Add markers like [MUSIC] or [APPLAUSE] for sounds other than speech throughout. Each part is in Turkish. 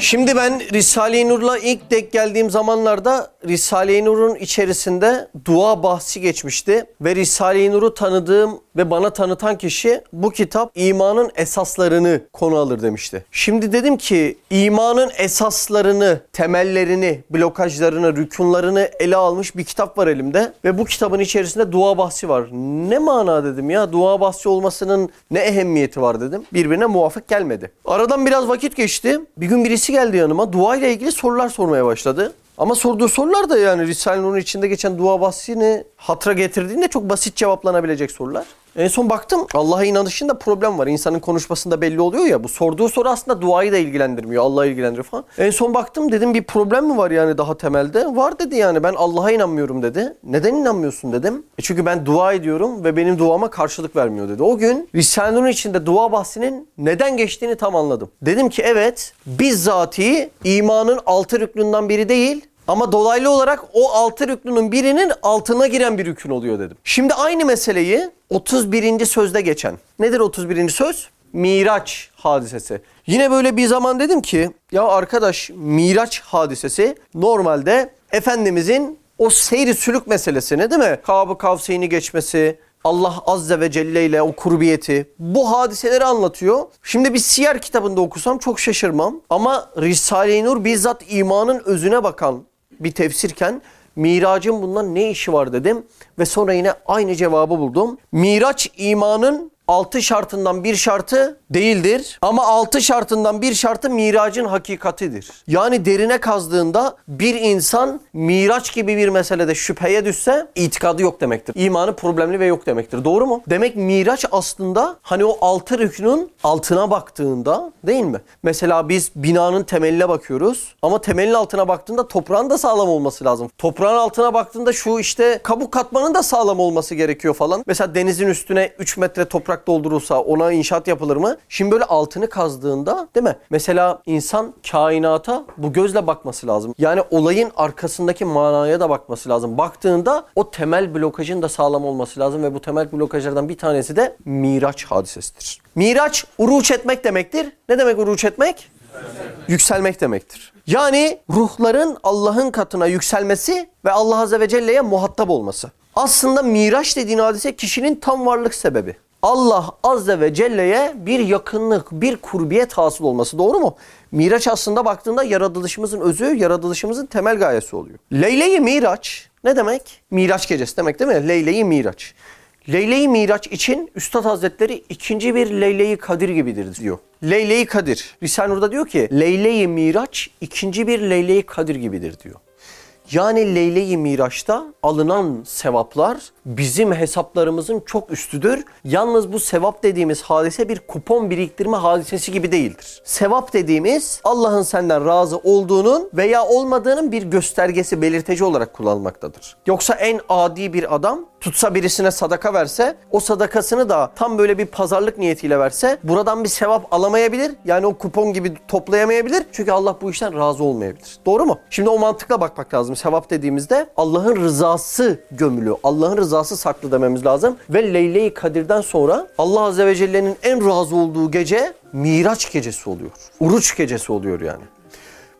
Şimdi ben Risale-i Nur'la ilk denk geldiğim zamanlarda Risale-i Nur'un içerisinde dua bahsi geçmişti. Ve Risale-i Nur'u tanıdığım ve bana tanıtan kişi bu kitap imanın esaslarını konu alır demişti. Şimdi dedim ki imanın esaslarını, temellerini, blokajlarını, rükunlarını ele almış bir kitap var elimde. Ve bu kitabın içerisinde dua bahsi var. Ne mana dedim ya dua bahsi olmasının ne ehemmiyeti var dedim. Birbirine muvafık gelmedi. Aradan biraz vakit geçti. Bir gün birisi geldi yanıma. Dua ile ilgili sorular sormaya başladı. Ama sorduğu sorular da yani Risale-i Nur'un içinde geçen dua bahsini hatıra getirdiğinde çok basit cevaplanabilecek sorular. En son baktım Allah'a inanışında problem var. İnsanın konuşmasında belli oluyor ya. Bu sorduğu soru aslında duayı da ilgilendirmiyor. Allah'ı ilgilendiriyor falan. En son baktım dedim bir problem mi var yani daha temelde? Var dedi yani ben Allah'a inanmıyorum dedi. Neden inanmıyorsun dedim. E çünkü ben dua ediyorum ve benim duama karşılık vermiyor dedi. O gün Risale-i içinde dua bahsinin neden geçtiğini tam anladım. Dedim ki evet bizzati imanın altı rüklünden biri değil ama dolaylı olarak o altı rüknünün birinin altına giren bir rükün oluyor dedim. Şimdi aynı meseleyi 31. sözde geçen. Nedir 31. söz? Miraç hadisesi. Yine böyle bir zaman dedim ki ya arkadaş Miraç hadisesi normalde Efendimizin o seyri sülük meselesini değil mi? Kabı Kavseyni geçmesi, Allah Azze ve Celle ile o kurbiyeti bu hadiseleri anlatıyor. Şimdi bir siyer kitabında okusam çok şaşırmam. Ama Risale-i Nur bizzat imanın özüne bakan bir tefsirken miracın bundan ne işi var dedim ve sonra yine aynı cevabı buldum. Miraç imanın altı şartından bir şartı değildir. Ama altı şartından bir şartı miracın hakikatidir. Yani derine kazdığında bir insan miraç gibi bir meselede şüpheye düşse itikadı yok demektir. İmanı problemli ve yok demektir. Doğru mu? Demek miraç aslında hani o altı rüknün altına baktığında değil mi? Mesela biz binanın temeline bakıyoruz ama temelin altına baktığında toprağın da sağlam olması lazım. Toprağın altına baktığında şu işte kabuk katmanın da sağlam olması gerekiyor falan. Mesela denizin üstüne 3 metre toprak doldurulsa ona inşaat yapılır mı? Şimdi böyle altını kazdığında değil mi? Mesela insan kainata bu gözle bakması lazım. Yani olayın arkasındaki manaya da bakması lazım. Baktığında o temel blokajın da sağlam olması lazım ve bu temel blokajlardan bir tanesi de Miraç hadisesidir. Miraç uruç etmek demektir. Ne demek uruç etmek? Yükselmek demektir. Yani ruhların Allah'ın katına yükselmesi ve Allah Azze ve Celle'ye muhatap olması. Aslında Miraç dediğin hadise kişinin tam varlık sebebi. Allah Azze ve Celle'ye bir yakınlık, bir kurbiyet hasıl olması doğru mu? Miraç aslında baktığında yaratılışımızın özü, yaratılışımızın temel gayesi oluyor. Leyle-i Miraç ne demek? Miraç gecesi demek değil mi? Leyle-i Miraç. Leyle-i Miraç için Üstad Hazretleri ikinci bir Leyle-i Kadir gibidir diyor. Leyle-i Kadir. Risale-i Nur'da diyor ki Leyle-i Miraç ikinci bir Leyle-i Kadir gibidir diyor. Yani Leyle-i Miraç'ta alınan sevaplar bizim hesaplarımızın çok üstüdür. Yalnız bu sevap dediğimiz hadise bir kupon biriktirme hadisesi gibi değildir. Sevap dediğimiz Allah'ın senden razı olduğunun veya olmadığının bir göstergesi, belirteci olarak kullanılmaktadır. Yoksa en adi bir adam tutsa birisine sadaka verse o sadakasını da tam böyle bir pazarlık niyetiyle verse buradan bir sevap alamayabilir. Yani o kupon gibi toplayamayabilir. Çünkü Allah bu işten razı olmayabilir. Doğru mu? Şimdi o mantıkla bakmak lazım. Sevap dediğimizde Allah'ın rızası gömülü. Allah'ın rızası saklı dememiz lazım. Ve Leyle-i Kadir'den sonra Allah Azze ve Celle'nin en razı olduğu gece Miraç gecesi oluyor. Uruç gecesi oluyor yani.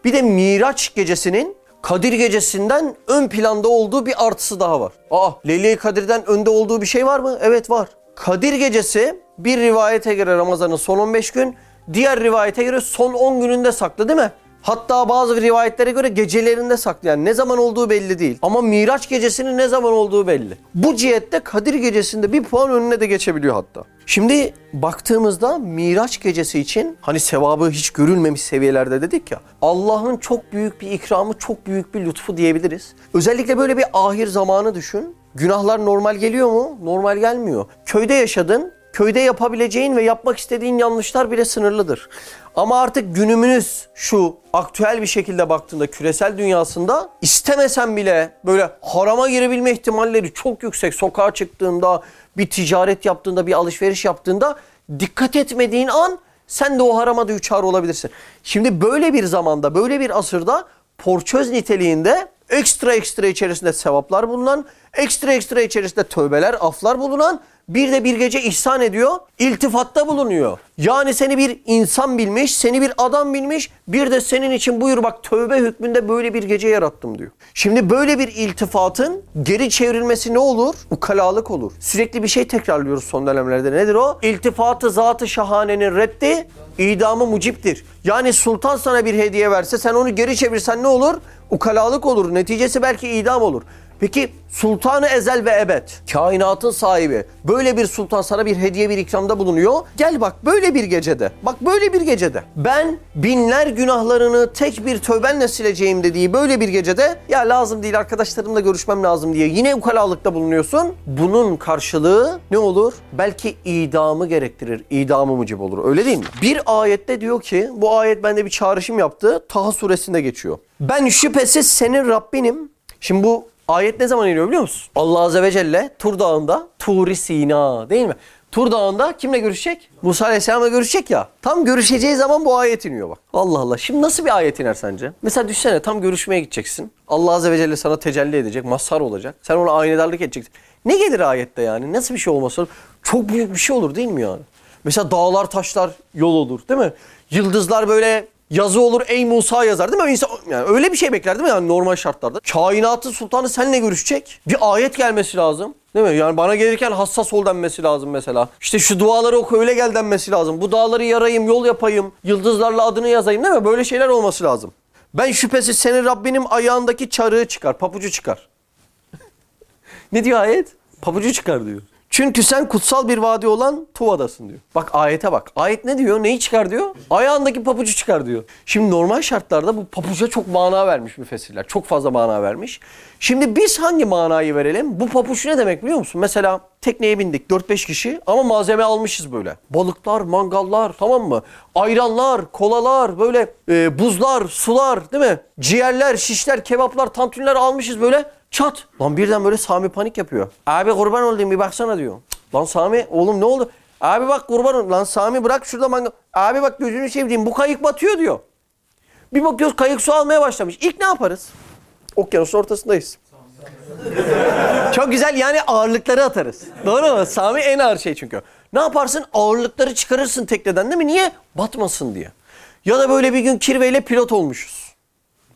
Bir de Miraç gecesinin Kadir gecesinden ön planda olduğu bir artısı daha var. Aa Leyle-i Kadir'den önde olduğu bir şey var mı? Evet var. Kadir gecesi bir rivayete göre Ramazan'ın son 15 gün, diğer rivayete göre son 10 gününde saklı değil mi? Hatta bazı rivayetlere göre gecelerinde saklı. Ne zaman olduğu belli değil. Ama Miraç gecesinin ne zaman olduğu belli. Bu cihette Kadir gecesinde bir puan önüne de geçebiliyor hatta. Şimdi baktığımızda Miraç gecesi için hani sevabı hiç görülmemiş seviyelerde dedik ya. Allah'ın çok büyük bir ikramı, çok büyük bir lütfu diyebiliriz. Özellikle böyle bir ahir zamanı düşün. Günahlar normal geliyor mu? Normal gelmiyor. Köyde yaşadın, köyde yapabileceğin ve yapmak istediğin yanlışlar bile sınırlıdır. Ama artık günümüz şu aktüel bir şekilde baktığında küresel dünyasında istemesen bile böyle harama girebilme ihtimalleri çok yüksek. Sokağa çıktığında, bir ticaret yaptığında, bir alışveriş yaptığında dikkat etmediğin an sen de o harama düçar olabilirsin. Şimdi böyle bir zamanda, böyle bir asırda porçöz niteliğinde ekstra ekstra içerisinde sevaplar bulunan, ekstra ekstra içerisinde tövbeler, aflar bulunan bir de bir gece ihsan ediyor, iltifatta bulunuyor. Yani seni bir insan bilmiş, seni bir adam bilmiş, bir de senin için buyur bak tövbe hükmünde böyle bir gece yarattım diyor. Şimdi böyle bir iltifatın geri çevrilmesi ne olur? Ukalalık olur. Sürekli bir şey tekrarlıyoruz son dönemlerde. Nedir o? İltifatı zatı şahanenin reddi idamı muciptir. Yani sultan sana bir hediye verse sen onu geri çevirsen ne olur? Ukalalık olur. Neticesi belki idam olur. Peki sultanı ezel ve ebed, kainatın sahibi, böyle bir sultan sana bir hediye bir ikramda bulunuyor. Gel bak böyle bir gecede, bak böyle bir gecede ben binler günahlarını tek bir tövbenle sileceğim dediği böyle bir gecede ya lazım değil arkadaşlarımla görüşmem lazım diye yine ukalalıkta bulunuyorsun. Bunun karşılığı ne olur? Belki idamı gerektirir, idamı mucib olur öyle değil mi? Bir ayette diyor ki, bu ayet bende bir çağrışım yaptı. Taha suresinde geçiyor. Ben şüphesiz senin Rabbinim. Şimdi bu Ayet ne zaman iniyor biliyor musun? Allah Azze ve Celle Tur Dağı'nda Turi Sina değil mi? Tur Dağı'nda kimle görüşecek? Musa Aleyhisselam'la görüşecek ya. Tam görüşeceği zaman bu ayet iniyor bak. Allah Allah. Şimdi nasıl bir ayet iner sence? Mesela düşsene tam görüşmeye gideceksin. Allah Azze ve Celle sana tecelli edecek. Mazhar olacak. Sen ona aynedarlık edeceksin. Ne gelir ayette yani? Nasıl bir şey olması Çok büyük bir şey olur değil mi yani? Mesela dağlar taşlar yol olur değil mi? Yıldızlar böyle yazı olur ey Musa yazar değil mi? İnsan, yani öyle bir şey bekler değil mi yani normal şartlarda? Kainatın sultanı seninle görüşecek. Bir ayet gelmesi lazım. Değil mi? Yani bana gelirken hassas ol denmesi lazım mesela. İşte şu duaları oku öyle gel denmesi lazım. Bu dağları yarayım, yol yapayım, yıldızlarla adını yazayım değil mi? Böyle şeyler olması lazım. Ben şüphesiz senin Rabbinin ayağındaki çarığı çıkar, papucu çıkar. [LAUGHS] ne diyor ayet? Papucu çıkar diyor. Çünkü sen kutsal bir vadi olan Tuva'dasın diyor. Bak ayete bak. Ayet ne diyor? Neyi çıkar diyor? Ayağındaki papucu çıkar diyor. Şimdi normal şartlarda bu papuca çok mana vermiş müfessirler. Çok fazla mana vermiş. Şimdi biz hangi manayı verelim? Bu papuç ne demek biliyor musun? Mesela tekneye bindik 4-5 kişi ama malzeme almışız böyle. Balıklar, mangallar tamam mı? Ayranlar, kolalar, böyle e, buzlar, sular değil mi? Ciğerler, şişler, kebaplar, tantunler almışız böyle. Çat. Lan birden böyle Sami panik yapıyor. Abi kurban olayım bir baksana diyor. Lan Sami oğlum ne oldu? Abi bak kurban olayım. Lan Sami bırak şurada mangal. Abi bak gözünü sevdiğim bu kayık batıyor diyor. Bir bakıyoruz kayık su almaya başlamış. İlk ne yaparız? Okyanusun ortasındayız. [LAUGHS] Çok güzel yani ağırlıkları atarız. Doğru mu? Sami en ağır şey çünkü. Ne yaparsın? Ağırlıkları çıkarırsın tekneden değil mi? Niye? Batmasın diye. Ya da böyle bir gün kirveyle pilot olmuşuz.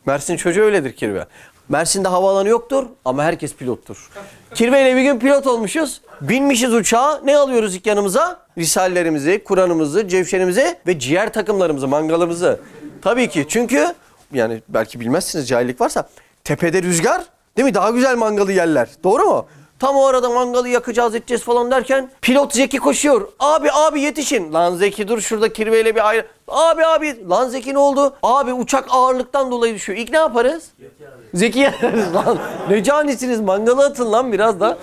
Mersin çocuğu öyledir kirve. Mersin'de havaalanı yoktur ama herkes pilottur. Kirveyle bir gün pilot olmuşuz. Binmişiz uçağa. Ne alıyoruz ilk yanımıza? Risallerimizi, Kur'an'ımızı, cevşenimizi ve ciğer takımlarımızı, mangalımızı. Tabii ki çünkü yani belki bilmezsiniz cahillik varsa tepede rüzgar değil mi? Daha güzel mangalı yerler. Doğru mu? Tam o arada mangalı yakacağız edeceğiz falan derken pilot Zeki koşuyor. Abi abi yetişin. Lan Zeki dur şurada kirveyle bir ayrı. Abi abi lan Zeki ne oldu? Abi uçak ağırlıktan dolayı düşüyor. İlk ne yaparız? Zeki yararız [LAUGHS] lan. Ne canisiniz mangalı atın lan biraz da.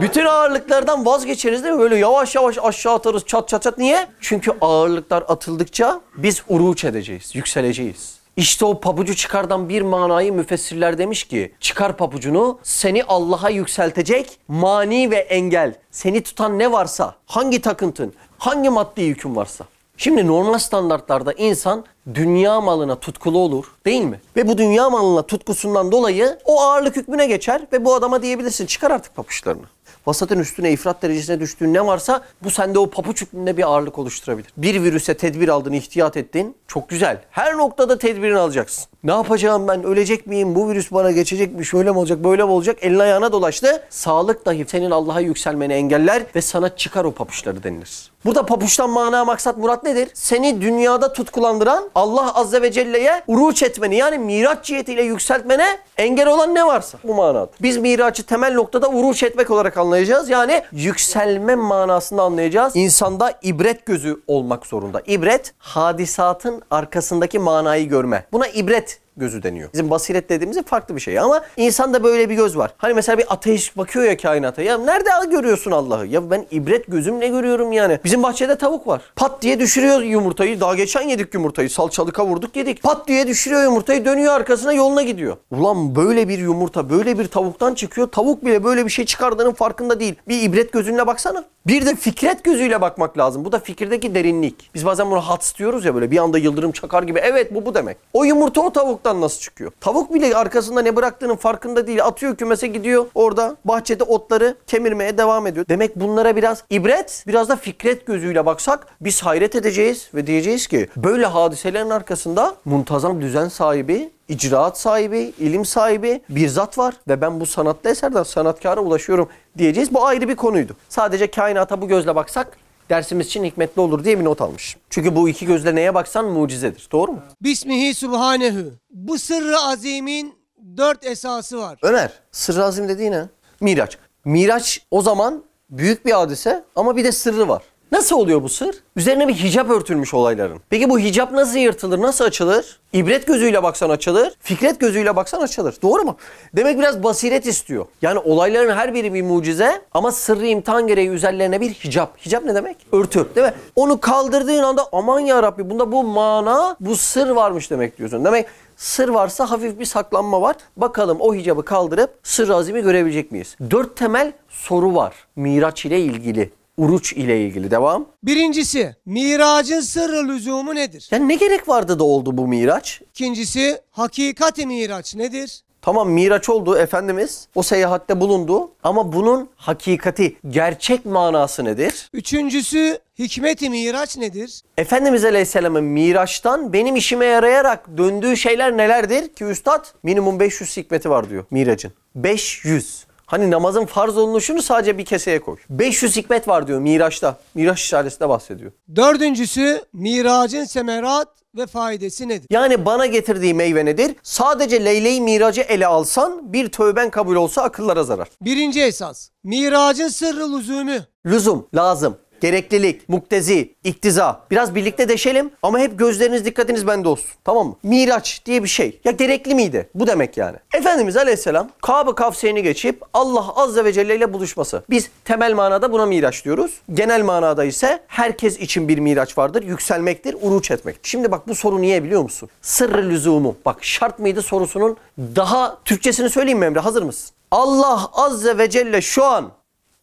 Bütün ağırlıklardan vazgeçeriz değil mi? Böyle yavaş yavaş aşağı atarız çat çat çat. Niye? Çünkü ağırlıklar atıldıkça biz uruç edeceğiz, yükseleceğiz. İşte o pabucu çıkardan bir manayı müfessirler demiş ki çıkar pabucunu seni Allah'a yükseltecek mani ve engel. Seni tutan ne varsa hangi takıntın hangi maddi yükün varsa. Şimdi normal standartlarda insan dünya malına tutkulu olur değil mi? Ve bu dünya malına tutkusundan dolayı o ağırlık hükmüne geçer ve bu adama diyebilirsin çıkar artık papuçlarını vasatın üstüne ifrat derecesine düştüğün ne varsa bu sende o papuç hükmünde bir ağırlık oluşturabilir. Bir virüse tedbir aldın, ihtiyat ettin. Çok güzel. Her noktada tedbirini alacaksın. Ne yapacağım ben? Ölecek miyim? Bu virüs bana geçecek mi? Şöyle mi olacak? Böyle mi olacak? Elin ayağına dolaştı. Sağlık dahi senin Allah'a yükselmeni engeller ve sana çıkar o papuçları denilir. Burada papuçtan mana maksat murat nedir? Seni dünyada tutkulandıran Allah Azze ve Celle'ye uruç etmeni yani miraç cihetiyle yükseltmene engel olan ne varsa bu manada. Biz miracı temel noktada uruç etmek olarak anlayacağız. Yani yükselme manasında anlayacağız. İnsanda ibret gözü olmak zorunda. İbret hadisatın arkasındaki manayı görme. Buna ibret gözü deniyor. Bizim basiret dediğimizde farklı bir şey ama insanda böyle bir göz var. Hani mesela bir ateist bakıyor ya kainata. Ya nerede görüyorsun Allah'ı? Ya ben ibret gözümle görüyorum yani. Bizim bahçede tavuk var. Pat diye düşürüyor yumurtayı. Daha geçen yedik yumurtayı. Salçalı kavurduk yedik. Pat diye düşürüyor yumurtayı dönüyor arkasına yoluna gidiyor. Ulan böyle bir yumurta böyle bir tavuktan çıkıyor. Tavuk bile böyle bir şey çıkardığının farkında değil. Bir ibret gözünle baksana. Bir de fikret gözüyle bakmak lazım. Bu da fikirdeki derinlik. Biz bazen bunu hats diyoruz ya böyle bir anda yıldırım çakar gibi. Evet bu bu demek. O yumurta o tavuktan nasıl çıkıyor? Tavuk bile arkasında ne bıraktığının farkında değil. Atıyor kümese gidiyor orada bahçede otları kemirmeye devam ediyor. Demek bunlara biraz ibret, biraz da fikret gözüyle baksak biz hayret edeceğiz ve diyeceğiz ki böyle hadiselerin arkasında muntazam düzen sahibi icraat sahibi, ilim sahibi bir zat var ve ben bu sanatlı eserden sanatkara ulaşıyorum diyeceğiz. Bu ayrı bir konuydu. Sadece kainata bu gözle baksak dersimiz için hikmetli olur diye bir not almış. Çünkü bu iki gözle neye baksan mucizedir. Doğru mu? Bismihi Subhanehu. Bu sırrı azimin dört esası var. Ömer, sırrı azim dediği ne? Miraç. Miraç o zaman büyük bir hadise ama bir de sırrı var. Nasıl oluyor bu sır? Üzerine bir hicap örtülmüş olayların. Peki bu hicap nasıl yırtılır, nasıl açılır? İbret gözüyle baksan açılır, fikret gözüyle baksan açılır. Doğru mu? Demek biraz basiret istiyor. Yani olayların her biri bir mucize ama sırrı imtihan gereği üzerlerine bir hicap. Hicap ne demek? Örtü değil mi? Onu kaldırdığın anda aman ya Rabbi bunda bu mana, bu sır varmış demek diyorsun. Demek sır varsa hafif bir saklanma var. Bakalım o hicabı kaldırıp sır azimi görebilecek miyiz? Dört temel soru var Miraç ile ilgili. Uruç ile ilgili. Devam. Birincisi, miracın sırrı lüzumu nedir? Yani ne gerek vardı da oldu bu Miraç? İkincisi, hakikati miraç nedir? Tamam Miraç oldu Efendimiz. O seyahatte bulundu. Ama bunun hakikati, gerçek manası nedir? Üçüncüsü, hikmeti miraç nedir? Efendimiz Aleyhisselam'ın Miraç'tan benim işime yarayarak döndüğü şeyler nelerdir? Ki Üstad minimum 500 hikmeti var diyor Mirac'ın. 500. Hani namazın farz olunuşunu sadece bir keseye koy. 500 hikmet var diyor Miraç'ta. Miraç Risalesi'nde bahsediyor. Dördüncüsü, miracın semerat ve faydası nedir? Yani bana getirdiği meyve nedir? Sadece Leyle-i Mirac'ı ele alsan bir tövben kabul olsa akıllara zarar. Birinci esas, miracın sırrı lüzumu. Lüzum, lazım, gereklilik, muktezi, iktiza. Biraz birlikte deşelim ama hep gözleriniz dikkatiniz bende olsun. Tamam mı? Miraç diye bir şey. Ya gerekli miydi? Bu demek yani. Efendimiz Aleyhisselam Kabe Kavseyni geçip Allah Azze ve Celle ile buluşması. Biz temel manada buna miraç diyoruz. Genel manada ise herkes için bir miraç vardır. Yükselmektir, uruç etmek. Şimdi bak bu soru niye biliyor musun? Sırrı lüzumu. Bak şart mıydı sorusunun daha Türkçesini söyleyeyim mi Emre? Hazır mısın? Allah Azze ve Celle şu an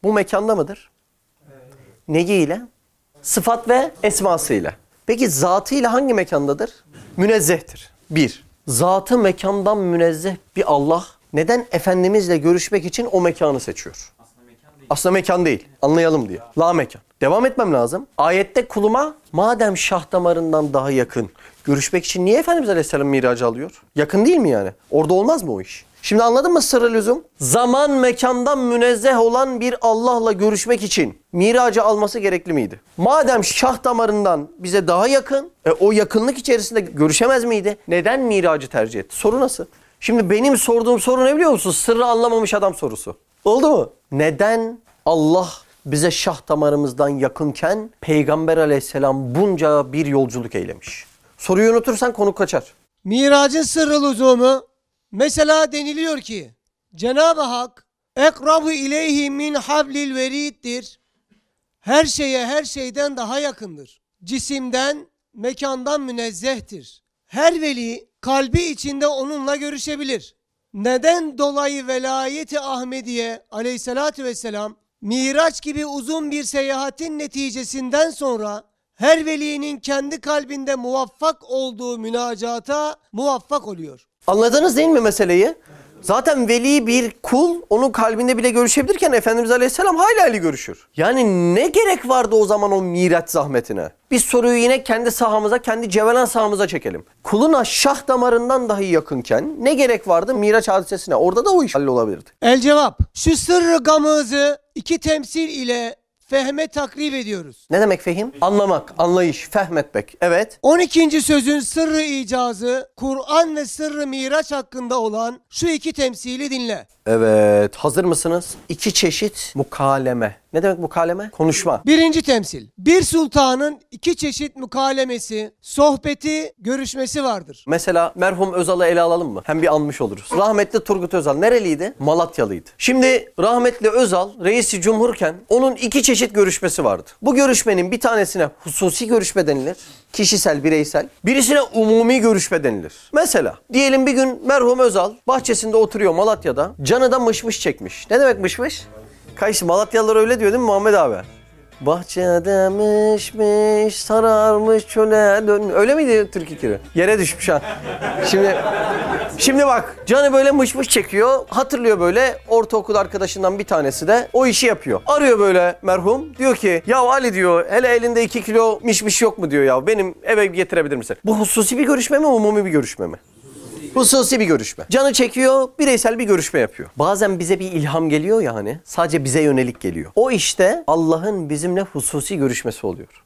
bu mekanda mıdır? Neyiyle? Sıfat ve esmasıyla. Peki zatıyla hangi mekandadır? Münezzehtir. Bir, zatı mekandan münezzeh bir Allah neden Efendimizle görüşmek için o mekanı seçiyor? Aslında mekan değil. Anlayalım diye. La mekan. Devam etmem lazım. Ayette kuluma madem şah damarından daha yakın görüşmek için niye Efendimiz Aleyhisselam miracı alıyor? Yakın değil mi yani? Orada olmaz mı o iş? Şimdi anladın mı sırrı lüzum? Zaman mekandan münezzeh olan bir Allah'la görüşmek için miracı alması gerekli miydi? Madem şah damarından bize daha yakın, e, o yakınlık içerisinde görüşemez miydi? Neden miracı tercih etti? Soru nasıl? Şimdi benim sorduğum soru ne biliyor musun? Sırrı anlamamış adam sorusu. Oldu mu? Neden Allah bize şah damarımızdan yakınken Peygamber aleyhisselam bunca bir yolculuk eylemiş? Soruyu unutursan konu kaçar. Miracın sırrı lüzumu mesela deniliyor ki Cenab-ı Hak ekrabu ileyhi min hablil veriddir. Her şeye her şeyden daha yakındır. Cisimden, mekandan münezzehtir. Her veli kalbi içinde onunla görüşebilir. Neden dolayı velayeti Ahmediye aleyhissalatü vesselam Miraç gibi uzun bir seyahatin neticesinden sonra her velinin kendi kalbinde muvaffak olduğu münacata muvaffak oluyor. Anladınız değil mi meseleyi? Zaten veli bir kul onun kalbinde bile görüşebilirken Efendimiz Aleyhisselam hayli hayli görüşür. Yani ne gerek vardı o zaman o miraç zahmetine? Biz soruyu yine kendi sahamıza, kendi cevelan sahamıza çekelim. Kuluna şah damarından dahi yakınken ne gerek vardı miraç hadisesine? Orada da o iş hallolabilirdi. El cevap. Şu sırrı gamızı iki temsil ile fehme takrib ediyoruz. Ne demek fehim? Anlamak, anlayış, fehmetmek. Evet. 12. sözün sırrı icazı Kur'an ve sırrı miraç hakkında olan şu iki temsili dinle. Evet. Hazır mısınız? İki çeşit mukaleme. Ne demek mukaleme? Konuşma. Birinci temsil. Bir sultanın iki çeşit mukalemesi, sohbeti, görüşmesi vardır. Mesela merhum Özal'ı ele alalım mı? Hem bir anmış oluruz. Rahmetli Turgut Özal nereliydi? Malatyalıydı. Şimdi rahmetli Özal reisi cumhurken onun iki çeşit görüşmesi vardı. Bu görüşmenin bir tanesine hususi görüşme denilir. Kişisel, bireysel. Birisine umumi görüşme denilir. Mesela diyelim bir gün merhum Özal bahçesinde oturuyor Malatya'da. Canı da mışmış çekmiş. Ne demek mışmış? Kayış Malatyalılar öyle diyor değil mi Muhammed abi? Bahçede mişmiş sararmış çöle dön. Öyle miydi Türk ikiri? Yere düşmüş ha. Şimdi Şimdi bak canı böyle mış mış çekiyor. Hatırlıyor böyle ortaokul arkadaşından bir tanesi de o işi yapıyor. Arıyor böyle merhum. Diyor ki ya Ali diyor hele elinde 2 kilo mişmiş yok mu diyor ya. Benim eve getirebilir misin? Bu hususi bir görüşme mi umumi bir görüşme mi? Hususi bir görüşme. Canı çekiyor, bireysel bir görüşme yapıyor. Bazen bize bir ilham geliyor ya hani, sadece bize yönelik geliyor. O işte Allah'ın bizimle hususi görüşmesi oluyor.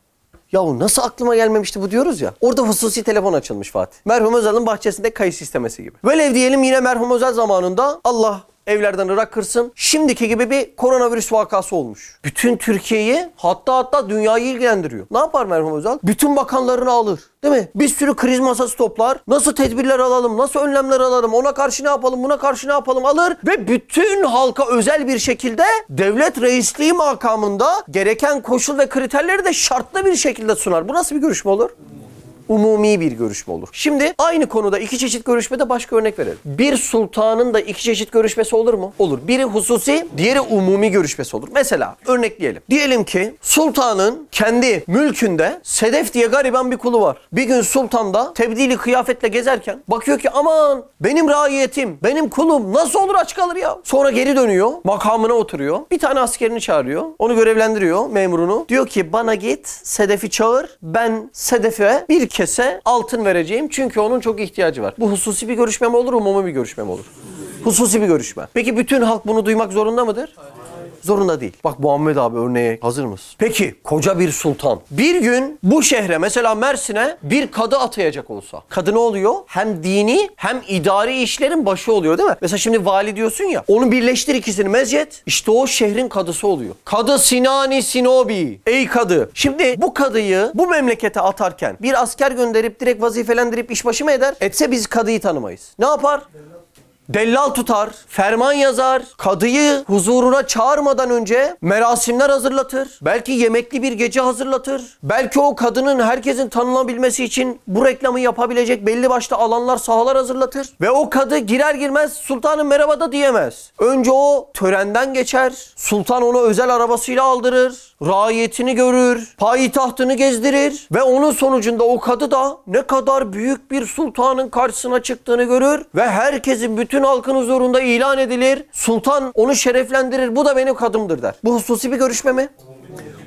Ya nasıl aklıma gelmemişti bu diyoruz ya. Orada hususi telefon açılmış Fatih. Merhum Özal'ın bahçesinde kayısı istemesi gibi. Velev diyelim yine merhum Özal zamanında Allah evlerden ırak kırsın. Şimdiki gibi bir koronavirüs vakası olmuş. Bütün Türkiye'yi hatta hatta dünyayı ilgilendiriyor. Ne yapar merhum Özal? Bütün bakanlarını alır. Değil mi? Bir sürü kriz masası toplar. Nasıl tedbirler alalım? Nasıl önlemler alalım? Ona karşı ne yapalım? Buna karşı ne yapalım? Alır ve bütün halka özel bir şekilde devlet reisliği makamında gereken koşul ve kriterleri de şartlı bir şekilde sunar. Bu nasıl bir görüşme olur? Umumi bir görüşme olur. Şimdi aynı konuda iki çeşit görüşmede başka örnek verelim. Bir sultanın da iki çeşit görüşmesi olur mu? Olur. Biri hususi, diğeri umumi görüşmesi olur. Mesela örnekleyelim. Diyelim ki sultanın kendi mülkünde Sedef diye gariban bir kulu var. Bir gün sultan da tebdili kıyafetle gezerken bakıyor ki aman benim raiyetim, benim kulum nasıl olur aç kalır ya. Sonra geri dönüyor, makamına oturuyor. Bir tane askerini çağırıyor. Onu görevlendiriyor memurunu. Diyor ki bana git Sedef'i çağır. Ben Sedef'e bir kese altın vereceğim çünkü onun çok ihtiyacı var. Bu hususi bir görüşme mi olur, umumi bir görüşme mi olur? Hususi bir görüşme. Peki bütün halk bunu duymak zorunda mıdır? Zorunda değil. Bak Muhammed abi örneğe hazır mısın? Peki koca bir sultan bir gün bu şehre mesela Mersin'e bir kadı atayacak olsa. Kadı ne oluyor? Hem dini hem idari işlerin başı oluyor değil mi? Mesela şimdi vali diyorsun ya onu birleştir ikisini meziyet. İşte o şehrin kadısı oluyor. Kadı Sinani Sinobi. Ey kadı. Şimdi bu kadıyı bu memlekete atarken bir asker gönderip direkt vazifelendirip işbaşı mı eder? Etse biz kadıyı tanımayız. Ne yapar? Dellal tutar, ferman yazar, kadıyı huzuruna çağırmadan önce merasimler hazırlatır. Belki yemekli bir gece hazırlatır. Belki o kadının herkesin tanınabilmesi için bu reklamı yapabilecek belli başlı alanlar, sahalar hazırlatır. Ve o kadı girer girmez sultanım merhaba da diyemez. Önce o törenden geçer. Sultan onu özel arabasıyla aldırır. Raiyetini görür. Payitahtını gezdirir. Ve onun sonucunda o kadı da ne kadar büyük bir sultanın karşısına çıktığını görür. Ve herkesin bütün halkın huzurunda ilan edilir. Sultan onu şereflendirir. Bu da benim kadımdır der. Bu hususi bir görüşme mi?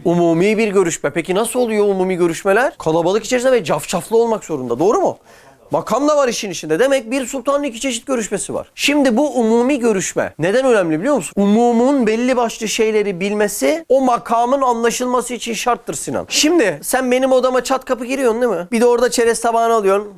Umumi bir görüşme. Peki nasıl oluyor umumi görüşmeler? Kalabalık içerisinde ve cafcaflı olmak zorunda. Doğru mu? Makam da var işin içinde. Demek bir sultanın iki çeşit görüşmesi var. Şimdi bu umumi görüşme neden önemli biliyor musun? Umumun belli başlı şeyleri bilmesi o makamın anlaşılması için şarttır Sinan. Şimdi sen benim odama çat kapı giriyorsun değil mi? Bir de orada çerez tabağını alıyorsun.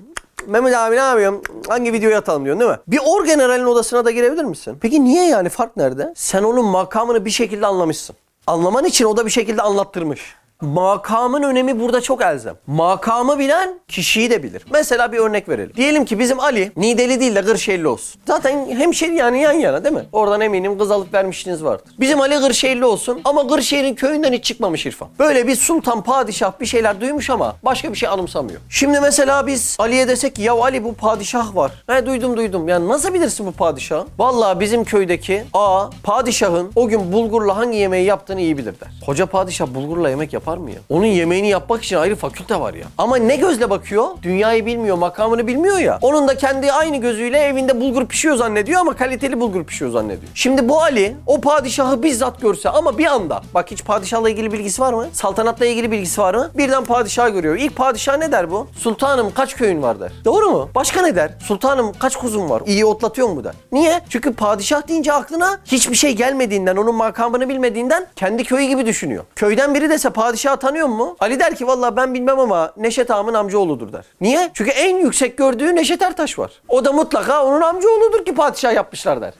Mehmet abi ne yapıyorsun? Hangi videoyu atalım diyorsun değil mi? Bir orgeneralin odasına da girebilir misin? Peki niye yani fark nerede? Sen onun makamını bir şekilde anlamışsın. Anlaman için o da bir şekilde anlattırmış. Makamın önemi burada çok elzem. Makamı bilen kişiyi de bilir. Mesela bir örnek verelim. Diyelim ki bizim Ali Nideli değil de Kırşehirli olsun. Zaten hemşeri yani yan yana değil mi? Oradan eminim kız alıp vermiştiniz vardır. Bizim Ali Kırşehirli olsun ama Kırşehir'in köyünden hiç çıkmamış İrfan. Böyle bir sultan, padişah bir şeyler duymuş ama başka bir şey anımsamıyor. Şimdi mesela biz Ali'ye desek ki ya Ali bu padişah var. He duydum duydum. Yani nasıl bilirsin bu padişahı? Vallahi bizim köydeki A padişahın o gün bulgurla hangi yemeği yaptığını iyi bilir der. Koca padişah bulgurla yemek yapar mı ya? Onun yemeğini yapmak için ayrı fakülte var ya. Ama ne gözle bakıyor? Dünyayı bilmiyor, makamını bilmiyor ya. Onun da kendi aynı gözüyle evinde bulgur pişiyor zannediyor ama kaliteli bulgur pişiyor zannediyor. Şimdi bu Ali o padişahı bizzat görse ama bir anda bak hiç padişahla ilgili bilgisi var mı? Saltanatla ilgili bilgisi var mı? Birden padişah görüyor. İlk padişah ne der bu? Sultanım kaç köyün var der. Doğru mu? Başka ne der? Sultanım kaç kuzun var? İyi otlatıyor mu der. Niye? Çünkü padişah deyince aklına hiçbir şey gelmediğinden, onun makamını bilmediğinden kendi köyü gibi düşünüyor. Köyden biri dese padişah tanıyor mu? Ali der ki vallahi ben bilmem ama Neşet Ağam'ın amcaoğludur der. Niye? Çünkü en yüksek gördüğü Neşet Ertaş var. O da mutlaka onun amcaoğludur ki padişah yapmışlar der.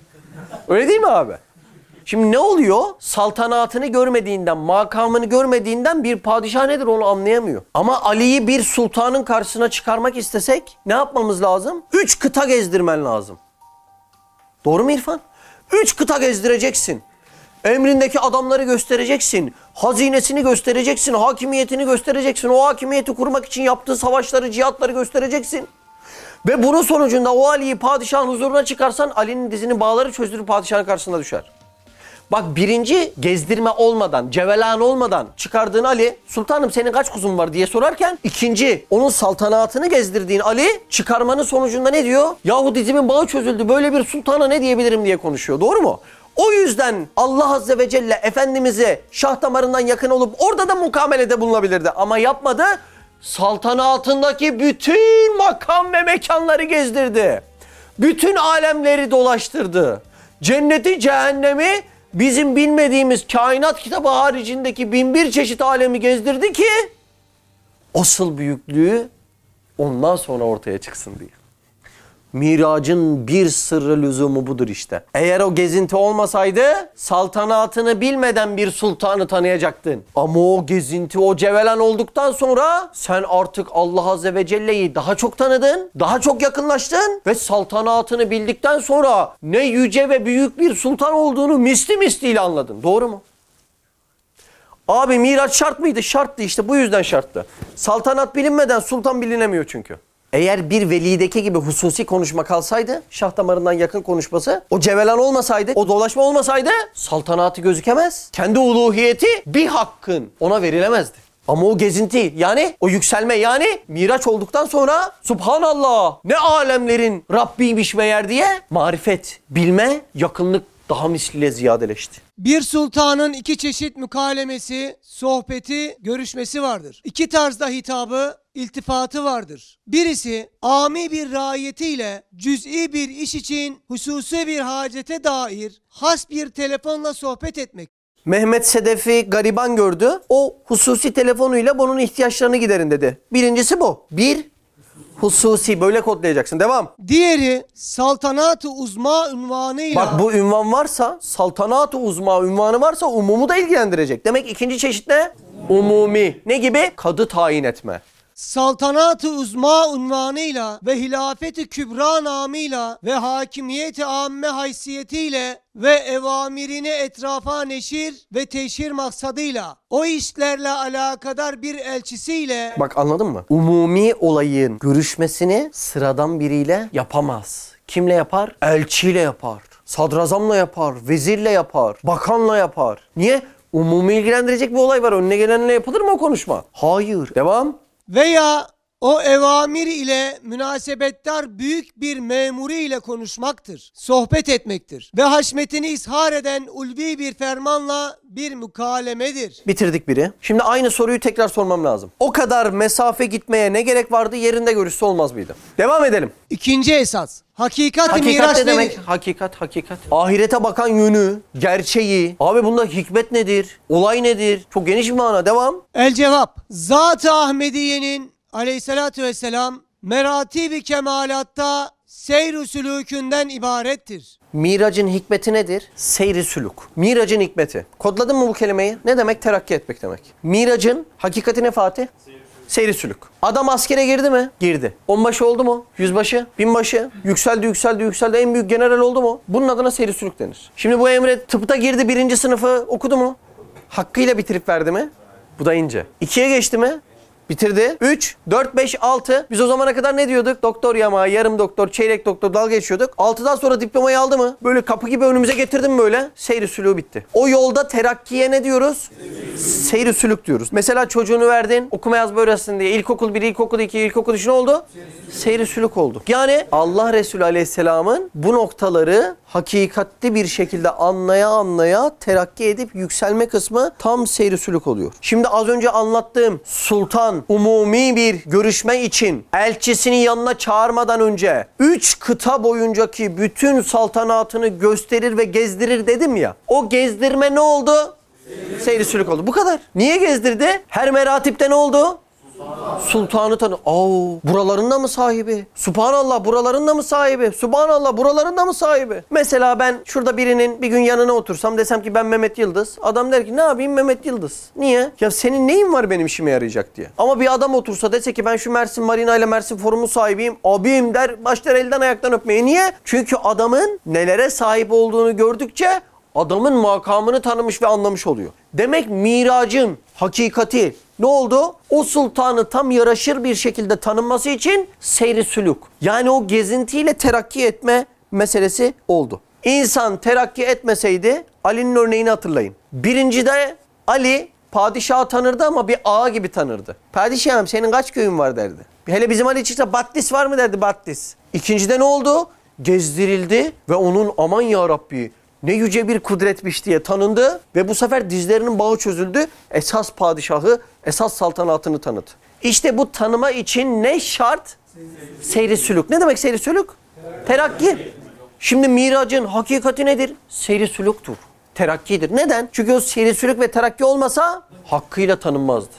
Öyle değil mi abi? Şimdi ne oluyor? Saltanatını görmediğinden, makamını görmediğinden bir padişah nedir onu anlayamıyor. Ama Ali'yi bir sultanın karşısına çıkarmak istesek ne yapmamız lazım? Üç kıta gezdirmen lazım. Doğru mu İrfan? Üç kıta gezdireceksin. Emrindeki adamları göstereceksin. Hazinesini göstereceksin. Hakimiyetini göstereceksin. O hakimiyeti kurmak için yaptığı savaşları, cihatları göstereceksin. Ve bunun sonucunda o Ali'yi padişahın huzuruna çıkarsan Ali'nin dizinin bağları çözülür padişahın karşısına düşer. Bak birinci gezdirme olmadan, cevelan olmadan çıkardığın Ali, sultanım senin kaç kuzun var diye sorarken ikinci onun saltanatını gezdirdiğin Ali çıkarmanın sonucunda ne diyor? Yahu dizimin bağı çözüldü böyle bir sultana ne diyebilirim diye konuşuyor. Doğru mu? O yüzden Allah Azze ve Celle Efendimiz'e şah damarından yakın olup orada da mukamelede bulunabilirdi. Ama yapmadı. Saltanatındaki bütün makam ve mekanları gezdirdi. Bütün alemleri dolaştırdı. Cenneti, cehennemi bizim bilmediğimiz kainat kitabı haricindeki bin bir çeşit alemi gezdirdi ki asıl büyüklüğü ondan sonra ortaya çıksın diye. Miracın bir sırrı lüzumu budur işte. Eğer o gezinti olmasaydı saltanatını bilmeden bir sultanı tanıyacaktın. Ama o gezinti, o cevelan olduktan sonra sen artık Allah Azze ve Celle'yi daha çok tanıdın, daha çok yakınlaştın ve saltanatını bildikten sonra ne yüce ve büyük bir sultan olduğunu misli misliyle anladın. Doğru mu? Abi Miraç şart mıydı? Şarttı işte bu yüzden şarttı. Saltanat bilinmeden sultan bilinemiyor çünkü. Eğer bir velideki gibi hususi konuşma kalsaydı, şah damarından yakın konuşması, o cevelan olmasaydı, o dolaşma olmasaydı saltanatı gözükemez. Kendi uluhiyeti bir hakkın ona verilemezdi. Ama o gezinti yani o yükselme yani miraç olduktan sonra subhanallah ne alemlerin Rabbiymiş meğer diye marifet, bilme, yakınlık daha misliyle ziyadeleşti. Bir sultanın iki çeşit mükalemesi, sohbeti, görüşmesi vardır. İki tarzda hitabı, iltifatı vardır. Birisi ami bir raiyetiyle cüz'i bir iş için hususi bir hacete dair has bir telefonla sohbet etmek. Mehmet Sedef'i gariban gördü. O hususi telefonuyla bunun ihtiyaçlarını giderin dedi. Birincisi bu. Bir, hususi böyle kodlayacaksın. Devam. Diğeri saltanat-ı uzma unvanıyla Bak bu ünvan varsa, saltanat-ı uzma ünvanı varsa umumu da ilgilendirecek. Demek ikinci çeşit ne? Umumi. Ne gibi? Kadı tayin etme. Saltanat-ı uzma unvanıyla ve hilafet-i kübra namıyla ve hakimiyet-i amme haysiyetiyle ve evamirini etrafa neşir ve teşhir maksadıyla o işlerle alakadar bir elçisiyle Bak anladın mı? Umumi olayın görüşmesini sıradan biriyle yapamaz. Kimle yapar? Elçiyle yapar. Sadrazamla yapar. Vezirle yapar. Bakanla yapar. Niye? Umumi ilgilendirecek bir olay var. Önüne gelenle yapılır mı o konuşma? Hayır. Devam. Veya o evamir ile münasebettar büyük bir memuri ile konuşmaktır. Sohbet etmektir. Ve haşmetini ishar eden ulvi bir fermanla bir mukalemedir. Bitirdik biri. Şimdi aynı soruyu tekrar sormam lazım. O kadar mesafe gitmeye ne gerek vardı? Yerinde görüşse olmaz mıydı? Devam edelim. İkinci esas. Hakikat-i Hakikat miraç ne demek? nedir? Hakikat, hakikat. Ahirete bakan yönü, gerçeği. Abi bunda hikmet nedir? Olay nedir? Çok geniş bir mana. Devam. El cevap. Zat-ı Ahmediye'nin aleyhissalatü vesselam meratibi kemalatta seyr-i sülükünden ibarettir. Miracın hikmeti nedir? Seyri sülük. Miracın hikmeti. Kodladın mı bu kelimeyi? Ne demek? Terakki etmek demek. Miracın hakikati ne Fatih? Seyri sülük. Adam askere girdi mi? Girdi. Onbaşı oldu mu? Yüzbaşı? Binbaşı? Yükseldi, yükseldi, yükseldi. En büyük general oldu mu? Bunun adına seyri sülük denir. Şimdi bu Emre tıpta girdi birinci sınıfı okudu mu? Hakkıyla bitirip verdi mi? Bu da ince. İkiye geçti mi? Bitirdi. 3, 4, 5, 6. Biz o zamana kadar ne diyorduk? Doktor yamağı, yarım doktor, çeyrek doktor dalga geçiyorduk. 6'dan sonra diplomayı aldı mı? Böyle kapı gibi önümüze getirdim böyle. Seyri sülüğü bitti. O yolda terakkiye ne diyoruz? Seyri sülük diyoruz. Mesela çocuğunu verdin, okuma yazma öğretsin diye. İlkokul 1, ilkokul 2, ilkokul 3 ne oldu? Seyri sülük oldu. Yani Allah Resulü Aleyhisselam'ın bu noktaları hakikatli bir şekilde anlaya anlaya terakki edip yükselme kısmı tam seyri sülük oluyor. Şimdi az önce anlattığım sultan umumi bir görüşme için elçisini yanına çağırmadan önce 3 kıta boyuncaki bütün saltanatını gösterir ve gezdirir dedim ya. O gezdirme ne oldu? Seyri sülük oldu. Bu kadar. Niye gezdirdi? Her meratipte ne oldu? Sultanı tanı. Oo, buralarında mı sahibi? Subhanallah buralarında mı sahibi? Subhanallah buralarında mı sahibi? Mesela ben şurada birinin bir gün yanına otursam desem ki ben Mehmet Yıldız. Adam der ki ne yapayım Mehmet Yıldız? Niye? Ya senin neyin var benim işime yarayacak diye. Ama bir adam otursa dese ki ben şu Mersin Marina ile Mersin Forumu sahibiyim. Abim der başlar elden ayaktan öpmeye. Niye? Çünkü adamın nelere sahip olduğunu gördükçe adamın makamını tanımış ve anlamış oluyor. Demek miracın hakikati ne oldu? O sultanı tam yaraşır bir şekilde tanınması için seyri sülük. Yani o gezintiyle terakki etme meselesi oldu. İnsan terakki etmeseydi Ali'nin örneğini hatırlayın. Birincide Ali padişahı tanırdı ama bir ağa gibi tanırdı. Padişahım senin kaç köyün var derdi. Hele bizim Ali çıksa Battis var mı derdi Battis. İkincide ne oldu? Gezdirildi ve onun aman ya Rabbi ne yüce bir kudretmiş diye tanındı ve bu sefer dizlerinin bağı çözüldü. Esas padişahı, esas saltanatını tanıdı. İşte bu tanıma için ne şart? Seyri sülük. Ne demek seyri sülük? Terakki. Şimdi miracın hakikati nedir? Seyri sülüktür. Terakkidir. Neden? Çünkü o seyri sülük ve terakki olmasa hakkıyla tanınmazdı.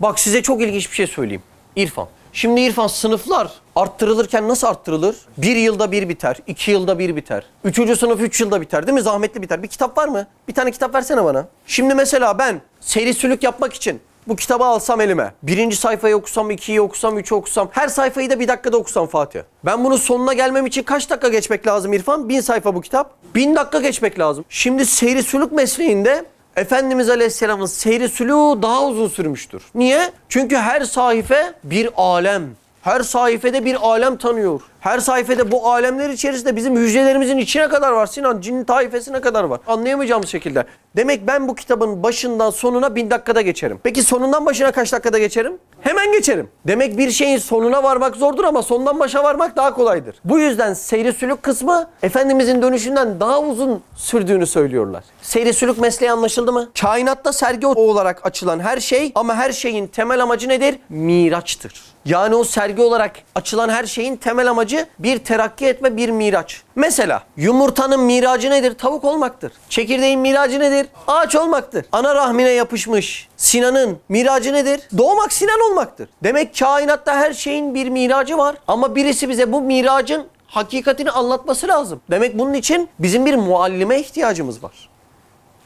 Bak size çok ilginç bir şey söyleyeyim. İrfan. Şimdi İrfan sınıflar arttırılırken nasıl arttırılır? Bir yılda bir biter, iki yılda bir biter. Üçüncü sınıf üç yılda biter değil mi? Zahmetli biter. Bir kitap var mı? Bir tane kitap versene bana. Şimdi mesela ben seyri sülük yapmak için bu kitabı alsam elime. Birinci sayfayı okusam, ikiyi okusam, üçü okusam. Her sayfayı da bir dakikada okusam Fatih. Ben bunun sonuna gelmem için kaç dakika geçmek lazım İrfan? Bin sayfa bu kitap. Bin dakika geçmek lazım. Şimdi seyri sülük mesleğinde Efendimiz Aleyhisselam'ın seyri sülû daha uzun sürmüştür. Niye? Çünkü her sayfe bir alem. Her sayfede bir alem tanıyor. Her sayfede bu alemler içerisinde bizim hücrelerimizin içine kadar var. Sinan cin taifesine kadar var. Anlayamayacağımız şekilde. Demek ben bu kitabın başından sonuna bin dakikada geçerim. Peki sonundan başına kaç dakikada geçerim? Hemen geçerim. Demek bir şeyin sonuna varmak zordur ama sondan başa varmak daha kolaydır. Bu yüzden seyri sülük kısmı Efendimizin dönüşünden daha uzun sürdüğünü söylüyorlar. Seyri sülük mesleği anlaşıldı mı? Kainatta sergi olarak açılan her şey ama her şeyin temel amacı nedir? Miraçtır. Yani o sergi olarak açılan her şeyin temel amacı bir terakki etme, bir miraç. Mesela yumurtanın miracı nedir? Tavuk olmaktır. Çekirdeğin miracı nedir? Ağaç olmaktır. Ana rahmine yapışmış Sinan'ın miracı nedir? Doğmak Sinan olmaktır. Demek kainatta her şeyin bir miracı var ama birisi bize bu miracın hakikatini anlatması lazım. Demek bunun için bizim bir muallime ihtiyacımız var.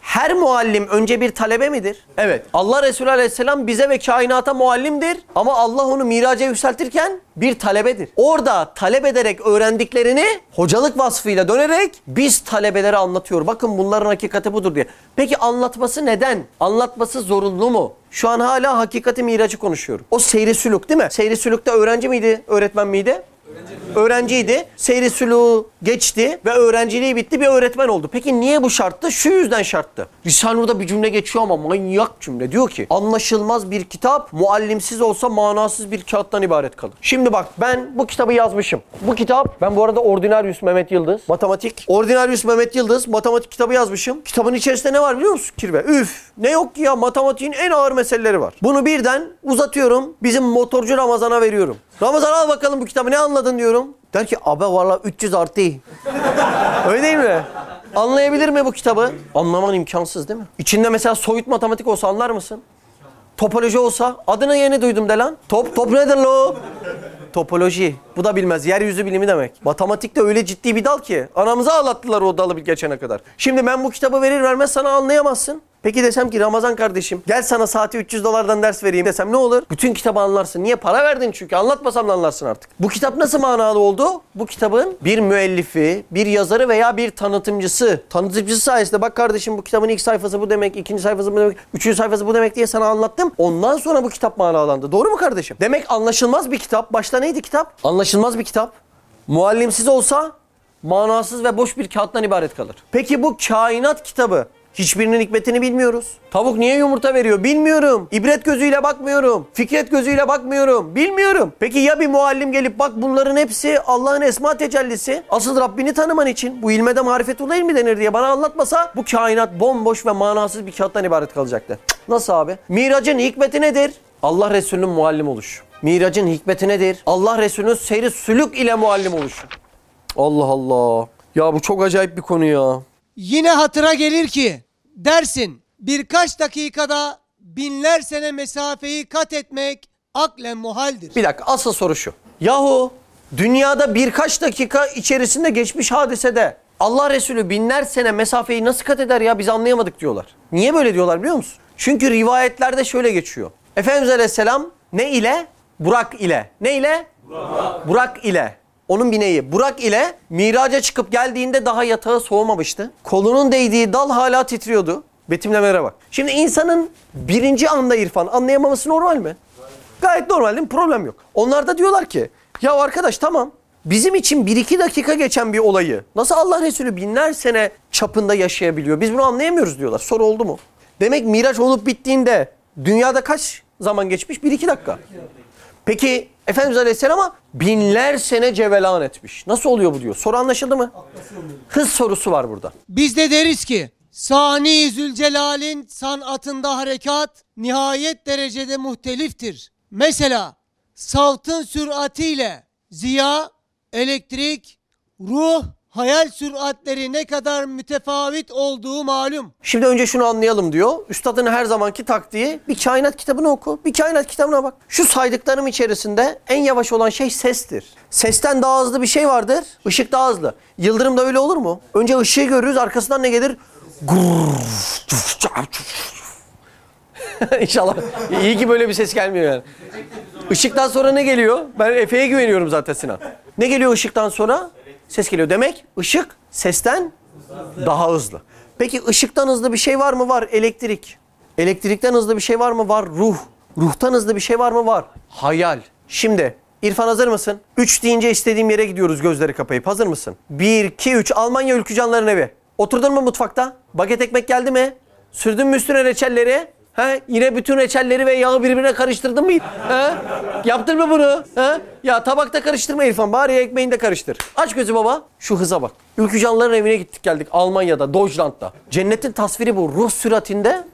Her muallim önce bir talebe midir? Evet. Allah Resulü Aleyhisselam bize ve kainata muallimdir. Ama Allah onu miraca yükseltirken bir talebedir. Orada talep ederek öğrendiklerini hocalık vasfıyla dönerek biz talebelere anlatıyor. Bakın bunların hakikati budur diye. Peki anlatması neden? Anlatması zorunlu mu? Şu an hala hakikati miracı konuşuyorum. O seyri sülük değil mi? Seyri sülükte öğrenci miydi? Öğretmen miydi? Öğrenciydi. Seyri sülûğu geçti ve öğrenciliği bitti bir öğretmen oldu. Peki niye bu şarttı? Şu yüzden şarttı. Risale-i bir cümle geçiyor ama manyak cümle. Diyor ki anlaşılmaz bir kitap muallimsiz olsa manasız bir kağıttan ibaret kalır. Şimdi bak ben bu kitabı yazmışım. Bu kitap ben bu arada Ordinarius Mehmet Yıldız. Matematik. Ordinarius Mehmet Yıldız matematik kitabı yazmışım. Kitabın içerisinde ne var biliyor musun Kirve? Üf ne yok ki ya matematiğin en ağır meseleleri var. Bunu birden uzatıyorum. Bizim motorcu Ramazan'a veriyorum. Ramazan al bakalım bu kitabı ne anladın diyorum. Der ki abi valla 300 artı. [LAUGHS] Öyle değil mi? Anlayabilir mi bu kitabı? Anlaman imkansız değil mi? İçinde mesela soyut matematik olsa anlar mısın? Topoloji olsa adını yeni duydum de lan. Top top nedir lo? Topoloji. Bu da bilmez. Yeryüzü bilimi demek. Matematik de öyle ciddi bir dal ki. Anamıza ağlattılar o dalı geçene kadar. Şimdi ben bu kitabı verir vermez sana anlayamazsın. Peki desem ki Ramazan kardeşim gel sana saati 300 dolardan ders vereyim desem ne olur? Bütün kitabı anlarsın. Niye? Para verdin çünkü. Anlatmasam da anlarsın artık. Bu kitap nasıl manalı oldu? Bu kitabın bir müellifi, bir yazarı veya bir tanıtımcısı. Tanıtımcısı sayesinde bak kardeşim bu kitabın ilk sayfası bu demek, ikinci sayfası bu demek, üçüncü sayfası bu demek diye sana anlattım. Ondan sonra bu kitap manalandı. Doğru mu kardeşim? Demek anlaşılmaz bir kitap. Başta neydi kitap? Anlaşılmaz bir kitap. Muallimsiz olsa manasız ve boş bir kağıttan ibaret kalır. Peki bu kainat kitabı Hiçbirinin hikmetini bilmiyoruz. Tavuk niye yumurta veriyor bilmiyorum. İbret gözüyle bakmıyorum. Fikret gözüyle bakmıyorum. Bilmiyorum. Peki ya bir muallim gelip bak bunların hepsi Allah'ın esma tecellisi. Asıl Rabbini tanıman için bu ilmede marifetullah mi denir diye bana anlatmasa bu kainat bomboş ve manasız bir kağıttan ibaret kalacaktı. Nasıl abi? Miracın hikmeti nedir? Allah Resulü'nün muallim oluşu. Miracın hikmeti nedir? Allah Resulü'nün seyri sülük ile muallim oluşu. Allah Allah. Ya bu çok acayip bir konu ya. Yine hatıra gelir ki dersin birkaç dakikada binler sene mesafeyi kat etmek aklen muhaldir. Bir dakika asıl soru şu. Yahu dünyada birkaç dakika içerisinde geçmiş hadisede Allah Resulü binler sene mesafeyi nasıl kat eder ya biz anlayamadık diyorlar. Niye böyle diyorlar biliyor musun? Çünkü rivayetlerde şöyle geçiyor. Efendimiz Aleyhisselam ne ile? Burak ile. Ne ile? Burak. Burak ile. Onun bineği. Burak ile miraca çıkıp geldiğinde daha yatağı soğumamıştı. Kolunun değdiği dal hala titriyordu. Betimlemelere bak. Şimdi insanın birinci anda irfan anlayamaması normal mi? Gayet normal değil mi? Problem yok. Onlar da diyorlar ki ya arkadaş tamam bizim için bir iki dakika geçen bir olayı nasıl Allah Resulü binler sene çapında yaşayabiliyor. Biz bunu anlayamıyoruz diyorlar. Soru oldu mu? Demek Miraç olup bittiğinde dünyada kaç zaman geçmiş? 1-2 dakika. Peki Efendimiz Aleyhisselam'a binler sene cevelan etmiş. Nasıl oluyor bu diyor. Soru anlaşıldı mı? Hız sorusu var burada. Biz de deriz ki Sani Zülcelal'in sanatında harekat nihayet derecede muhteliftir. Mesela savtın süratiyle ziya, elektrik, ruh, hayal süratleri ne kadar mütefavit olduğu malum. Şimdi önce şunu anlayalım diyor. Üstadın her zamanki taktiği bir kainat kitabını oku. Bir kainat kitabına bak. Şu saydıklarım içerisinde en yavaş olan şey sestir. Sesten daha hızlı bir şey vardır. Işık daha hızlı. Yıldırım da öyle olur mu? Önce ışığı görürüz arkasından ne gelir? [LAUGHS] İnşallah. İyi ki böyle bir ses gelmiyor yani. Işıktan sonra ne geliyor? Ben Efe'ye güveniyorum zaten Sinan. Ne geliyor ışıktan sonra? Ses geliyor. Demek ışık sesten daha hızlı. Peki ışıktan hızlı bir şey var mı? Var. Elektrik. Elektrikten hızlı bir şey var mı? Var. Ruh. Ruhtan hızlı bir şey var mı? Var. Hayal. Şimdi İrfan hazır mısın? 3 deyince istediğim yere gidiyoruz gözleri kapayıp. Hazır mısın? 1, 2, 3. Almanya Ülkücanların evi. Oturdun mu mutfakta? Baget ekmek geldi mi? Sürdün mü üstüne reçelleri? He? Yine bütün reçelleri ve yağı birbirine karıştırdın mı? He? Yaptın mı bunu? He? Ya tabakta karıştırma İrfan. Bari ekmeğini de karıştır. Aç gözü baba. Şu hıza bak. Ülkücanların evine gittik geldik. Almanya'da, Deutschland'da. Cennetin tasviri bu. Ruh süratinde,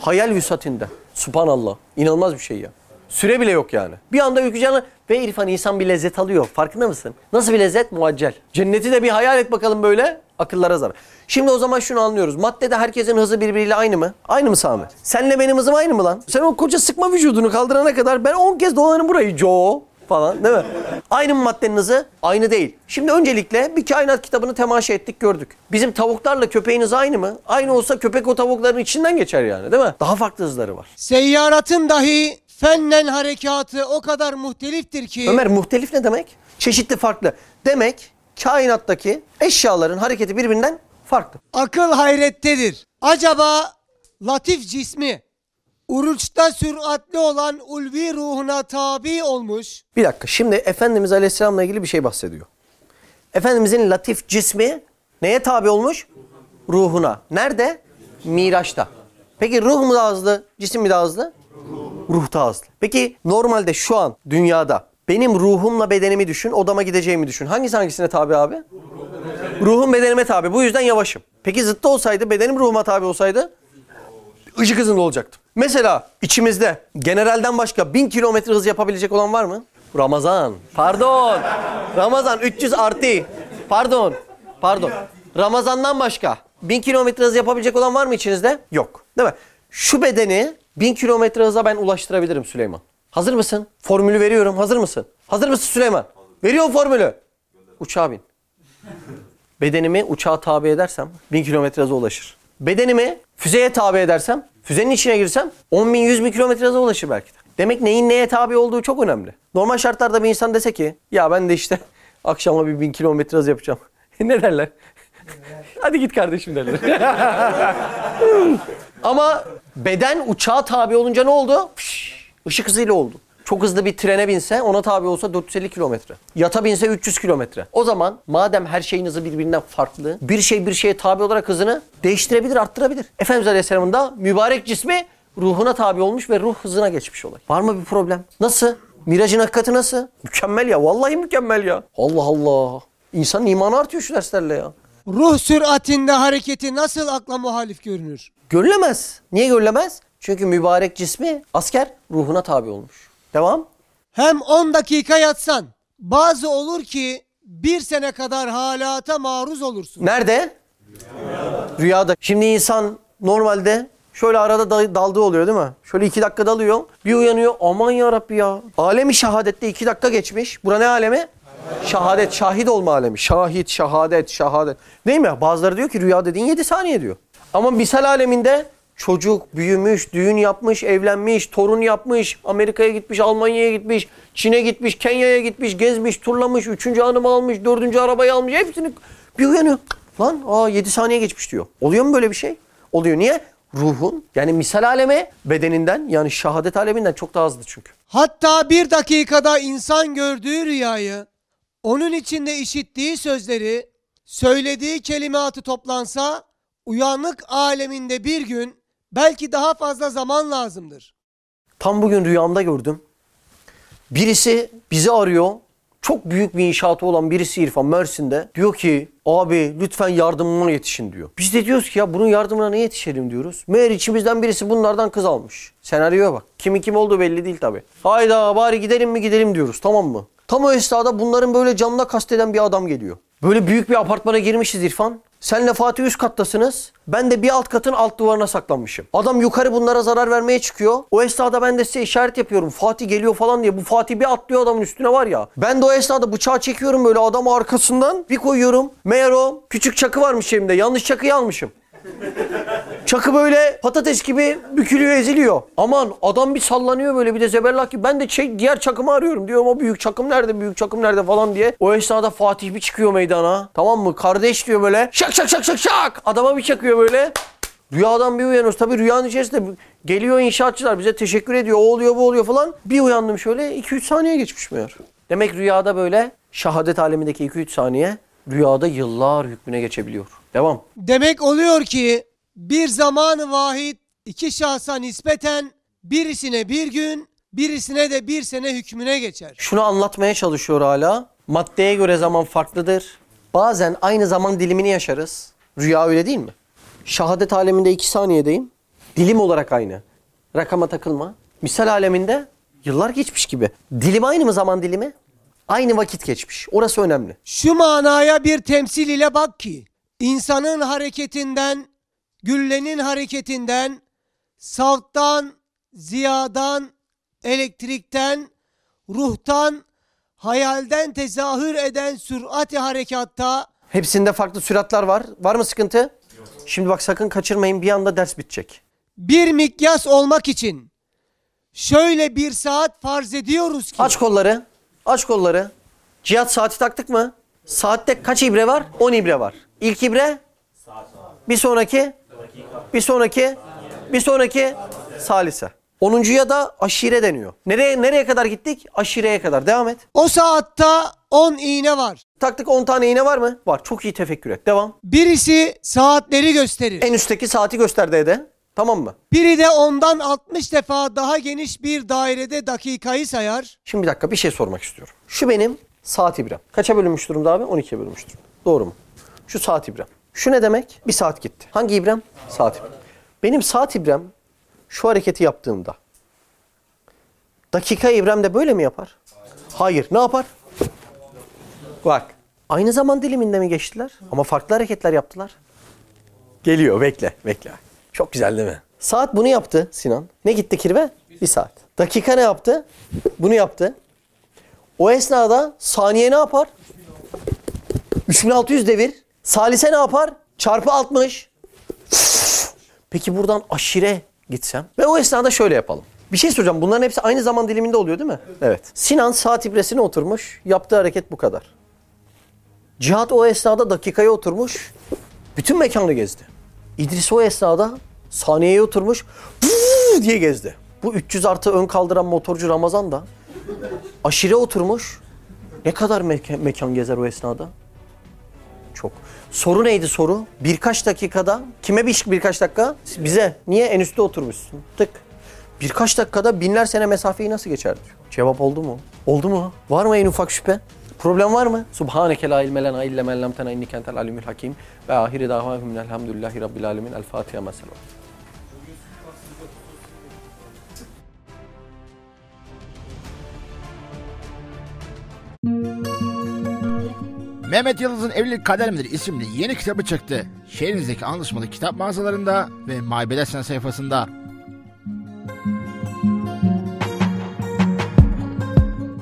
hayal vüsatinde. Subhanallah. İnanılmaz bir şey ya. Süre bile yok yani. Bir anda ülkücanlar ve İrfan insan bir lezzet alıyor. Farkında mısın? Nasıl bir lezzet? Muaccel. Cenneti de bir hayal et bakalım böyle. Akıllara zarar. Şimdi o zaman şunu anlıyoruz. Maddede herkesin hızı birbiriyle aynı mı? Aynı mı Sami? Senle benim hızım aynı mı lan? Sen o koca sıkma vücudunu kaldırana kadar ben 10 kez dolanırım burayı. Joe falan değil mi? Aynı mı maddenin hızı? Aynı değil. Şimdi öncelikle bir kainat kitabını temaşa ettik gördük. Bizim tavuklarla köpeğin hızı aynı mı? Aynı olsa köpek o tavukların içinden geçer yani değil mi? Daha farklı hızları var. Seyyaratın dahi fennen harekatı o kadar muhteliftir ki Ömer muhtelif ne demek? Çeşitli farklı. Demek kainattaki eşyaların hareketi birbirinden farklı. akıl hayrettedir. Acaba latif cismi uruçta süratli olan ulvi ruhuna tabi olmuş Bir dakika şimdi Efendimiz Aleyhisselam'la ilgili bir şey bahsediyor. Efendimizin latif cismi neye tabi olmuş? Ruhuna. Nerede? Miraç'ta. Peki ruh mu daha hızlı, cisim mi daha hızlı? Ruh daha hızlı. Peki normalde şu an dünyada benim ruhumla bedenimi düşün, odama gideceğimi düşün. Hangisi hangisine tabi abi? Ruhum bedenime tabi. Bu yüzden yavaşım. Peki zıttı olsaydı, bedenim ruhuma tabi olsaydı ışık hızında olacaktım. Mesela içimizde generalden başka 1000 kilometre hız yapabilecek olan var mı? Ramazan. Pardon. Ramazan 300 artı. Pardon. Pardon. Ramazandan başka 1000 kilometre hız yapabilecek olan var mı içinizde? Yok. Değil mi? Şu bedeni 1000 kilometre hıza ben ulaştırabilirim Süleyman. Hazır mısın? Formülü veriyorum. Hazır mısın? Hazır mısın Süleyman? Veriyorum formülü. Uçağa bin. [LAUGHS] Bedenimi uçağa tabi edersem 1000 kilometre hıza ulaşır. Bedenimi füzeye tabi edersem, füzenin içine girsem 10 bin 100 bin kilometre hıza ulaşır belki de. Demek neyin neye tabi olduğu çok önemli. Normal şartlarda bir insan dese ki ya ben de işte [LAUGHS] akşama bir bin kilometre hız yapacağım. [LAUGHS] ne derler? Hadi git kardeşim derler. Ama beden uçağa tabi olunca ne oldu? Fış, ışık hızıyla oldu. Çok hızlı bir trene binse ona tabi olsa 450 kilometre. Yata binse 300 kilometre. O zaman madem her şeyin hızı birbirinden farklı bir şey bir şeye tabi olarak hızını değiştirebilir, arttırabilir. Efendimiz Aleyhisselam'ın da mübarek cismi ruhuna tabi olmuş ve ruh hızına geçmiş olay. Var mı bir problem? Nasıl? Miracın hakikati nasıl? Mükemmel ya. Vallahi mükemmel ya. Allah Allah. İnsanın imanı artıyor şu derslerle ya. Ruh süratinde hareketi nasıl akla muhalif görünür? Görülemez. Niye görülemez? Çünkü mübarek cismi asker ruhuna tabi olmuş. Devam. Hem 10 dakika yatsan bazı olur ki bir sene kadar halata maruz olursun. Nerede? Rüyada. Şimdi insan normalde şöyle arada da- daldığı oluyor değil mi? Şöyle iki dakika dalıyor. Bir uyanıyor. Aman ya Rabbi ya. Alemi şehadette iki dakika geçmiş. Bura ne alemi? Şahadet, şahit olma alemi. Şahit, şahadet, şahadet. Değil mi? Bazıları diyor ki rüya dediğin 7 saniye diyor. Ama misal aleminde çocuk büyümüş, düğün yapmış, evlenmiş, torun yapmış, Amerika'ya gitmiş, Almanya'ya gitmiş, Çin'e gitmiş, Kenya'ya gitmiş, gezmiş, turlamış, üçüncü hanımı almış, dördüncü arabayı almış. Hepsini bir uyanıyor. Lan aa 7 saniye geçmiş diyor. Oluyor mu böyle bir şey? Oluyor. Niye? Ruhun yani misal aleme bedeninden yani şahadet aleminden çok daha hızlı çünkü. Hatta bir dakikada insan gördüğü rüyayı, onun içinde işittiği sözleri söylediği kelimatı toplansa uyanık aleminde bir gün belki daha fazla zaman lazımdır. Tam bugün rüyamda gördüm. Birisi bizi arıyor. Çok büyük bir inşaatı olan birisi İrfan Mersin'de. Diyor ki abi lütfen yardımıma yetişin diyor. Biz de diyoruz ki ya bunun yardımına ne yetişelim diyoruz. Meğer içimizden birisi bunlardan kız almış. Senaryoya bak. Kimin kim olduğu belli değil tabi. Hayda bari gidelim mi gidelim diyoruz tamam mı? Tam o esnada bunların böyle canına kasteden bir adam geliyor. Böyle büyük bir apartmana girmişiz İrfan. Senle Fatih üst kattasınız. Ben de bir alt katın alt duvarına saklanmışım. Adam yukarı bunlara zarar vermeye çıkıyor. O esnada ben de size işaret yapıyorum. Fatih geliyor falan diye. Bu Fatih bir atlıyor adamın üstüne var ya. Ben de o esnada bıçağı çekiyorum böyle adamı arkasından. Bir koyuyorum. Meğer o küçük çakı varmış elimde. Yanlış çakıyı almışım. Çakı böyle patates gibi bükülüyor eziliyor. Aman adam bir sallanıyor böyle bir de zebellak gibi. Ben de şey, diğer çakımı arıyorum. Diyorum o büyük çakım nerede büyük çakım nerede falan diye. O esnada Fatih bir çıkıyor meydana. Tamam mı? Kardeş diyor böyle. Şak şak şak şak şak. Adama bir çakıyor böyle. Rüyadan bir uyanıyoruz. Tabii rüyanın içerisinde geliyor inşaatçılar bize teşekkür ediyor. O oluyor bu oluyor falan. Bir uyandım şöyle 2-3 saniye geçmiş meğer. Demek rüyada böyle şahadet alemindeki 2-3 saniye rüyada yıllar hükmüne geçebiliyor. Devam. Demek oluyor ki bir zamanı vahid iki şahsa nispeten birisine bir gün, birisine de bir sene hükmüne geçer. Şunu anlatmaya çalışıyor hala. Maddeye göre zaman farklıdır. Bazen aynı zaman dilimini yaşarız. Rüya öyle değil mi? Şahadet aleminde iki saniyedeyim. Dilim olarak aynı. Rakama takılma. Misal aleminde yıllar geçmiş gibi. Dilim aynı mı zaman dilimi? Aynı vakit geçmiş. Orası önemli. Şu manaya bir temsil ile bak ki insanın hareketinden, güllenin hareketinden, savttan, ziyadan, elektrikten, ruhtan, hayalden tezahür eden sürati harekatta Hepsinde farklı süratler var. Var mı sıkıntı? Şimdi bak sakın kaçırmayın bir anda ders bitecek. bir mikyas olmak için şöyle bir saat farz ediyoruz ki Aç kolları. Aç kolları. Cihat saati taktık mı? Saatte kaç ibre var? 10 ibre var. İlk ibre? Bir sonraki? Bir sonraki? Bir sonraki? Salise. Onuncuya da aşire deniyor. Nereye nereye kadar gittik? Aşireye kadar. Devam et. o saatta 10 iğne var. Taktık 10 tane iğne var mı? Var. Çok iyi tefekkür et. Devam. Birisi saatleri gösterir. En üstteki saati gösterdi Ede. Tamam mı? Biri de ondan 60 defa daha geniş bir dairede dakikayı sayar. Şimdi bir dakika bir şey sormak istiyorum. Şu benim saat ibrem. Kaça bölünmüş durumda abi? 12'ye bölünmüş durumda. Doğru mu? Şu saat ibrem. Şu ne demek? Bir saat gitti. Hangi ibrem? Saat ibrem. Benim saat ibrem şu hareketi yaptığımda dakika ibrem de böyle mi yapar? Hayır. Ne yapar? Bak. Aynı zaman diliminde mi geçtiler? Ama farklı hareketler yaptılar. Geliyor. Bekle. Bekle. Çok güzel değil mi? Saat bunu yaptı Sinan. Ne gitti kirve? Bir saat. Dakika ne yaptı? Bunu yaptı. O esnada saniye ne yapar? 3600 devir. Salise ne yapar? Çarpı 60. Peki buradan aşire gitsem ve o esnada şöyle yapalım. Bir şey soracağım. Bunların hepsi aynı zaman diliminde oluyor değil mi? Evet. Sinan saat ibresine oturmuş. Yaptığı hareket bu kadar. Cihat o esnada dakikaya oturmuş. Bütün mekanı gezdi. İdris o esnada saniyeye oturmuş. Diye gezdi. Bu 300 artı ön kaldıran motorcu Ramazan da aşire oturmuş. Ne kadar mekan, mekan gezer o esnada? Çok. Soru neydi soru? Birkaç dakikada, kime bir birkaç dakika? Bize. Niye? En üstte oturmuşsun. Tık. Birkaç dakikada binler sene mesafeyi nasıl geçer. Cevap oldu mu? Oldu mu? Var mı en ufak şüphe? Problem var mı? Subhaneke la ilme lena illa men lemtena innike entel hakim ve ahiri davahum elhamdülillahi rabbil alemin. El Fatiha mesela. Mehmet Yıldız'ın Evlilik Kader Midir isimli yeni kitabı çıktı. Şehrinizdeki anlaşmalı kitap mağazalarında ve Maybelesen sayfasında.